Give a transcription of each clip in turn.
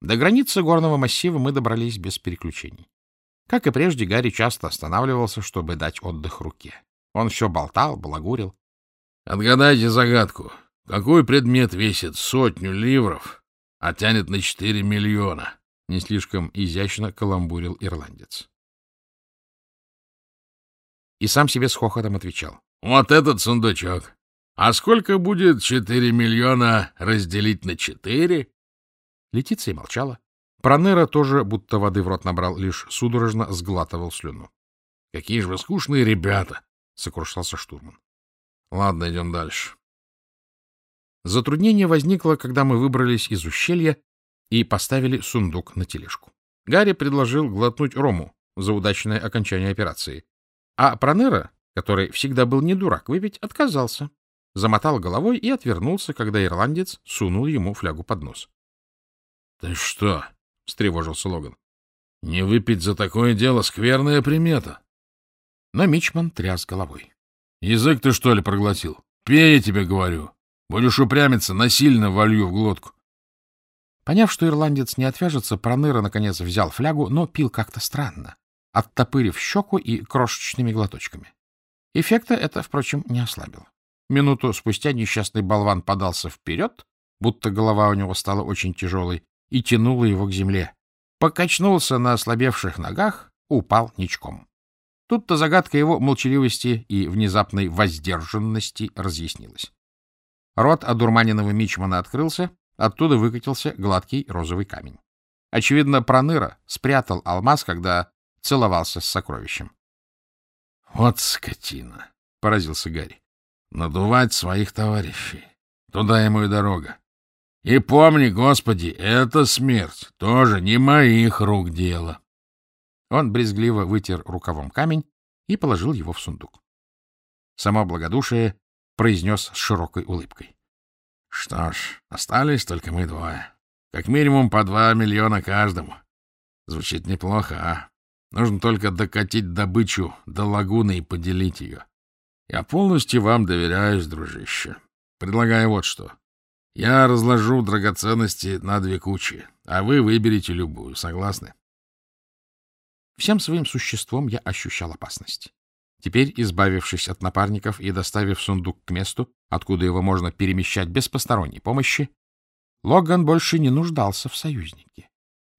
До границы горного массива мы добрались без переключений. Как и прежде, Гарри часто останавливался, чтобы дать отдых руке. Он все болтал, балагурил. — Отгадайте загадку. Какой предмет весит сотню ливров, а тянет на четыре миллиона? — не слишком изящно каламбурил ирландец. И сам себе с хохотом отвечал. — Вот этот сундучок. А сколько будет четыре миллиона разделить на четыре? Летиция молчала. Пронера тоже будто воды в рот набрал, лишь судорожно сглатывал слюну. — Какие же вы скучные ребята! — сокрушался штурман. — Ладно, идем дальше. Затруднение возникло, когда мы выбрались из ущелья и поставили сундук на тележку. Гарри предложил глотнуть рому за удачное окончание операции. А Пронера, который всегда был не дурак, выпить отказался. Замотал головой и отвернулся, когда ирландец сунул ему флягу под нос. — Ты что? — встревожился Логан. — Не выпить за такое дело скверная примета. Но Мичман тряс головой. — Язык ты, что ли, проглотил? Пей, я тебе говорю. Будешь упрямиться, насильно волью в глотку. Поняв, что ирландец не отвяжется, Проныра, наконец, взял флягу, но пил как-то странно, оттопырив щеку и крошечными глоточками. Эффекта это, впрочем, не ослабило. Минуту спустя несчастный болван подался вперед, будто голова у него стала очень тяжелой, и тянула его к земле. Покачнулся на ослабевших ногах, упал ничком. Тут-то загадка его молчаливости и внезапной воздержанности разъяснилась. Рот одурманенного мичмана открылся, оттуда выкатился гладкий розовый камень. Очевидно, Проныра спрятал алмаз, когда целовался с сокровищем. — Вот скотина! — поразился Гарри. — Надувать своих товарищей. Туда ему и дорога. И помни, Господи, это смерть, тоже не моих рук дело. Он брезгливо вытер рукавом камень и положил его в сундук. Само благодушие произнес с широкой улыбкой. — Что ж, остались только мы двое. Как минимум по два миллиона каждому. Звучит неплохо, а? Нужно только докатить добычу до лагуны и поделить ее. Я полностью вам доверяюсь, дружище. Предлагаю вот что. Я разложу драгоценности на две кучи, а вы выберете любую. Согласны? Всем своим существом я ощущал опасность. Теперь, избавившись от напарников и доставив сундук к месту, откуда его можно перемещать без посторонней помощи, Логан больше не нуждался в союзнике.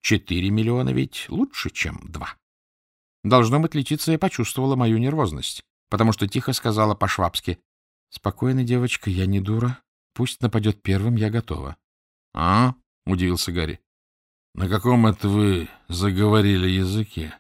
Четыре миллиона ведь лучше, чем два. Должно быть, Летиция почувствовала мою нервозность, потому что тихо сказала по-швабски, «Спокойно, девочка, я не дура. Пусть нападет первым, я готова. — А? — удивился Гарри. — На каком это вы заговорили языке?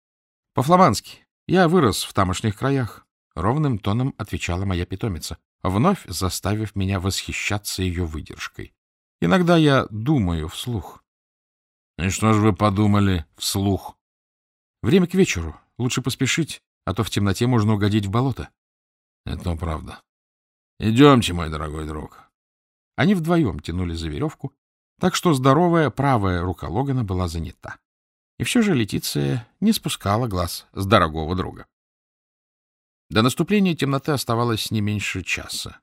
— По-фламандски. Я вырос в тамошних краях. Ровным тоном отвечала моя питомица, вновь заставив меня восхищаться ее выдержкой. Иногда я думаю вслух. — И что же вы подумали вслух? — Время к вечеру. Лучше поспешить, а то в темноте можно угодить в болото. — Это правда. Идемте, мой дорогой друг. Они вдвоем тянули за веревку, так что здоровая правая рука Логана была занята. И все же Летиция не спускала глаз с дорогого друга. До наступления темноты оставалось не меньше часа.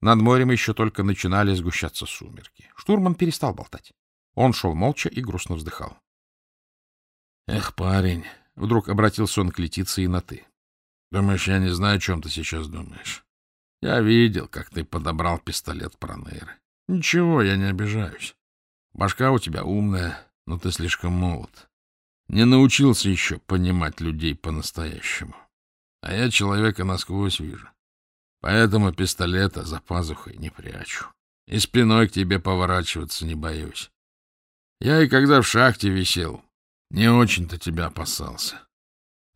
Над морем еще только начинали сгущаться сумерки. Штурман перестал болтать. Он шел молча и грустно вздыхал. — Эх, парень! — вдруг обратился он к Летиции на «ты». — Думаешь, я не знаю, о чем ты сейчас думаешь? Я видел, как ты подобрал пистолет Пронейры. Ничего, я не обижаюсь. Башка у тебя умная, но ты слишком молод. Не научился еще понимать людей по-настоящему. А я человека насквозь вижу. Поэтому пистолета за пазухой не прячу. И спиной к тебе поворачиваться не боюсь. Я и когда в шахте висел, не очень-то тебя опасался.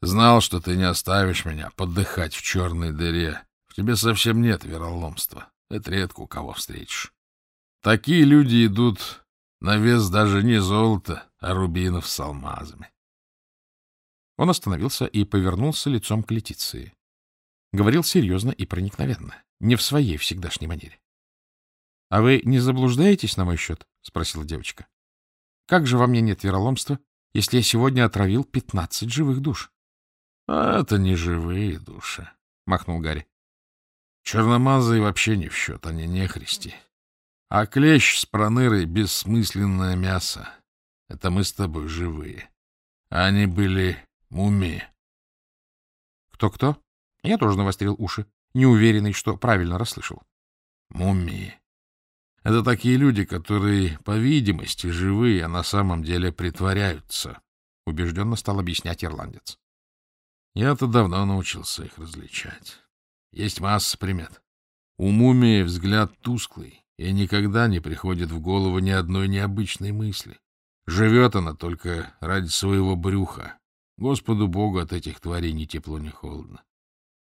Знал, что ты не оставишь меня подыхать в черной дыре, в тебе совсем нет вероломства. Это редко у кого встретишь. Такие люди идут на вес даже не золота, а рубинов с алмазами. Он остановился и повернулся лицом к Летиции. Говорил серьезно и проникновенно, не в своей всегдашней манере. — А вы не заблуждаетесь на мой счет? — спросила девочка. — Как же во мне нет вероломства, если я сегодня отравил пятнадцать живых душ? — А это не живые души, — махнул Гарри. Черномазые вообще не в счет, они не христи. А клещ с пронырой — бессмысленное мясо. Это мы с тобой живые. А они были мумии. Кто-кто? Я тоже навострил уши, неуверенный, что правильно расслышал. Мумии. Это такие люди, которые, по видимости, живые, а на самом деле притворяются, — убежденно стал объяснять ирландец. Я-то давно научился их различать. Есть масса примет. У мумии взгляд тусклый, и никогда не приходит в голову ни одной необычной мысли. Живет она только ради своего брюха. Господу Богу от этих тварей ни тепло, ни холодно.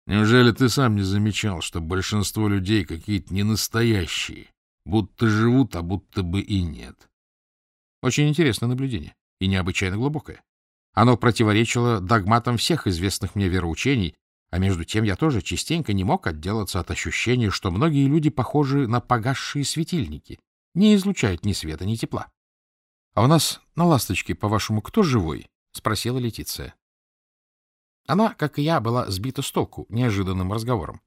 Неужели ты сам не замечал, что большинство людей какие-то ненастоящие, будто живут, а будто бы и нет? Очень интересное наблюдение и необычайно глубокое. Оно противоречило догматам всех известных мне вероучений, а между тем я тоже частенько не мог отделаться от ощущения, что многие люди похожи на погасшие светильники, не излучают ни света, ни тепла. — А у нас на «Ласточке», по-вашему, кто живой? — спросила Летиция. Она, как и я, была сбита с толку неожиданным разговором.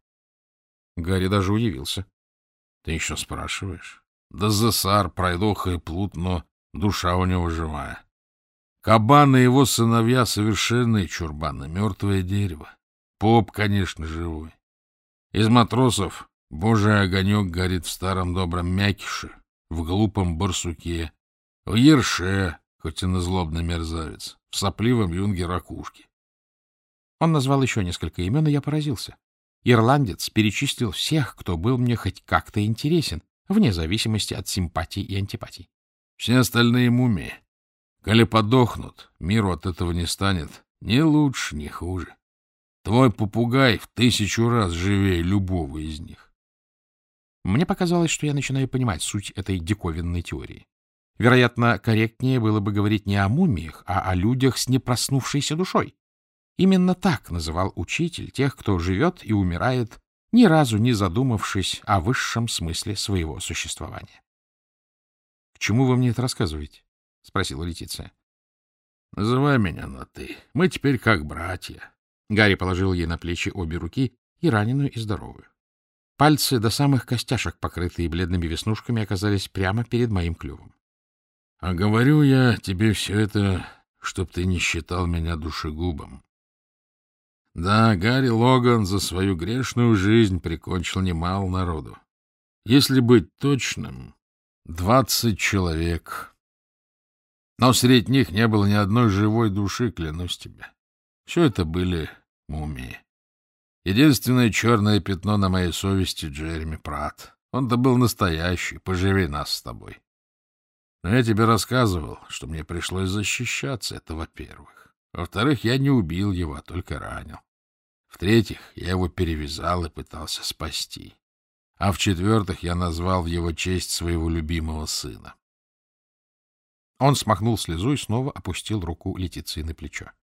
Гарри даже удивился. — Ты еще спрашиваешь? Да засар, пройдоха и плут, но душа у него живая. Кабан и его сыновья совершенные чурбаны, мертвое дерево. Поп, конечно, живой. Из матросов божий огонек горит в старом добром мякише, в глупом барсуке, в ерше, хоть и на злобный мерзавец, в сопливом юнге ракушке. Он назвал еще несколько имен, и я поразился. Ирландец перечислил всех, кто был мне хоть как-то интересен, вне зависимости от симпатий и антипатий. Все остальные мумии. Коли подохнут, миру от этого не станет ни лучше, ни хуже. Твой попугай в тысячу раз живее любого из них. Мне показалось, что я начинаю понимать суть этой диковинной теории. Вероятно, корректнее было бы говорить не о мумиях, а о людях с непроснувшейся душой. Именно так называл учитель тех, кто живет и умирает, ни разу не задумавшись о высшем смысле своего существования. — К чему вы мне это рассказываете? — спросила Летиция. — Называй меня на «ты». Мы теперь как братья. Гарри положил ей на плечи обе руки, и раненую, и здоровую. Пальцы до самых костяшек, покрытые бледными веснушками, оказались прямо перед моим клювом. — А говорю я тебе все это, чтоб ты не считал меня душегубом. Да, Гарри Логан за свою грешную жизнь прикончил немало народу. Если быть точным, двадцать человек. Но среди них не было ни одной живой души, клянусь тебе. Все это были мумии. Единственное черное пятно на моей совести — Джереми Пратт. Он-то был настоящий, поживи нас с тобой. Но я тебе рассказывал, что мне пришлось защищаться, это во-первых. Во-вторых, я не убил его, а только ранил. В-третьих, я его перевязал и пытался спасти. А в-четвертых, я назвал в его честь своего любимого сына. Он смахнул слезу и снова опустил руку Летиции на плечо. —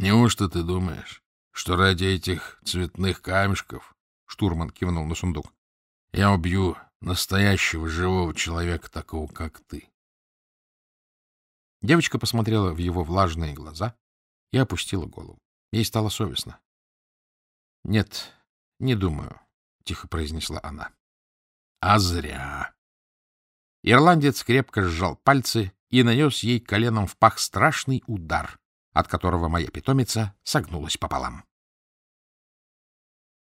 Неужто ты думаешь, что ради этих цветных камешков, — штурман кивнул на сундук, — я убью настоящего живого человека, такого, как ты? Девочка посмотрела в его влажные глаза и опустила голову. Ей стало совестно. — Нет, не думаю, — тихо произнесла она. — А зря. Ирландец крепко сжал пальцы и нанес ей коленом в пах страшный удар, от которого моя питомица согнулась пополам.